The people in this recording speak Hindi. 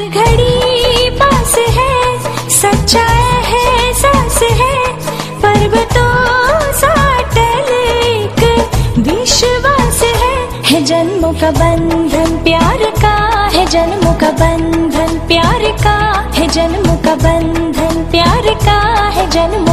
हर घड़ी पास है सच्चा है, सास है। पर्वतों सा एक विश्वास है। है जन्मों का बंधन प्यार का, है जन्मों का बंधन प्यार का, है जन्मों का बंधन प्यार का, है जन्म